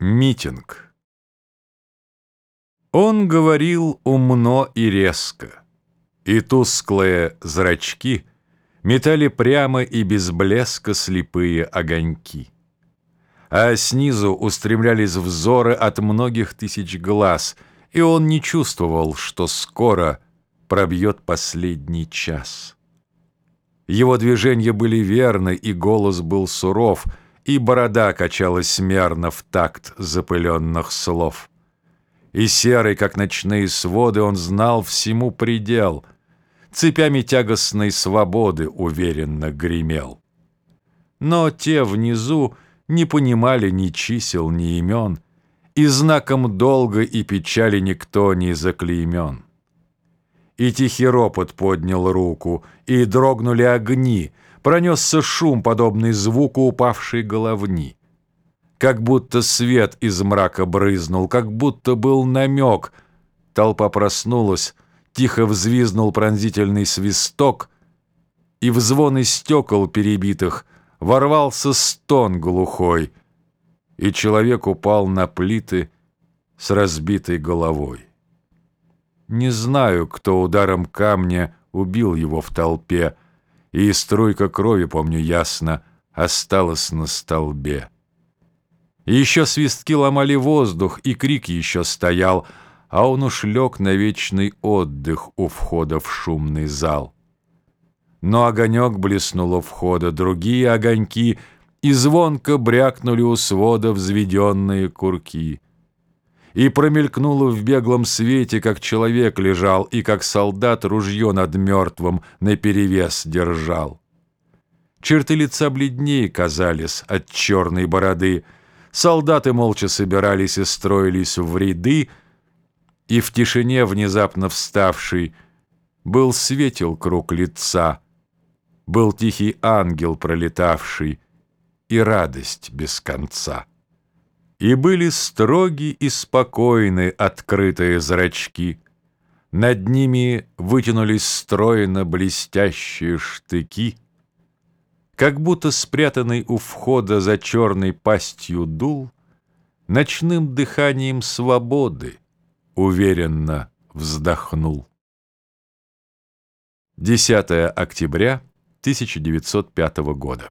Митинг Он говорил умно и резко, И тусклые зрачки Метали прямо и без блеска Слепые огоньки. А снизу устремлялись взоры От многих тысяч глаз, И он не чувствовал, что скоро Пробьет последний час. Его движения были верны, И голос был суров — и борода качалась мерно в такт запыленных слов. И серый, как ночные своды, он знал всему предел, цепями тягостной свободы уверенно гремел. Но те внизу не понимали ни чисел, ни имен, и знаком долга и печали никто не заклеймен. И тихий ропот поднял руку, и дрогнули огни — пронесся шум, подобный звуку упавшей головни. Как будто свет из мрака брызнул, как будто был намек. Толпа проснулась, тихо взвизнул пронзительный свисток, и в звон из стекол перебитых ворвался стон глухой, и человек упал на плиты с разбитой головой. Не знаю, кто ударом камня убил его в толпе, и струйка крови, помню ясно, осталась на столбе. Еще свистки ломали воздух, и крик еще стоял, а он уж лег на вечный отдых у входа в шумный зал. Но огонек блеснул у входа, другие огоньки, и звонко брякнули у свода взведенные курки. И промелькнуло в беглом свете, как человек лежал, И как солдат ружье над мертвым наперевес держал. Черты лица бледнее казались от черной бороды, Солдаты молча собирались и строились в ряды, И в тишине внезапно вставший Был светел круг лица, Был тихий ангел пролетавший И радость без конца. И были строги и спокойны открытые зрачки. Над ними вытянулись стройно блестящие штыки. Как будто спрятанный у входа за черной пастью дул, Ночным дыханием свободы уверенно вздохнул. 10 октября 1905 года.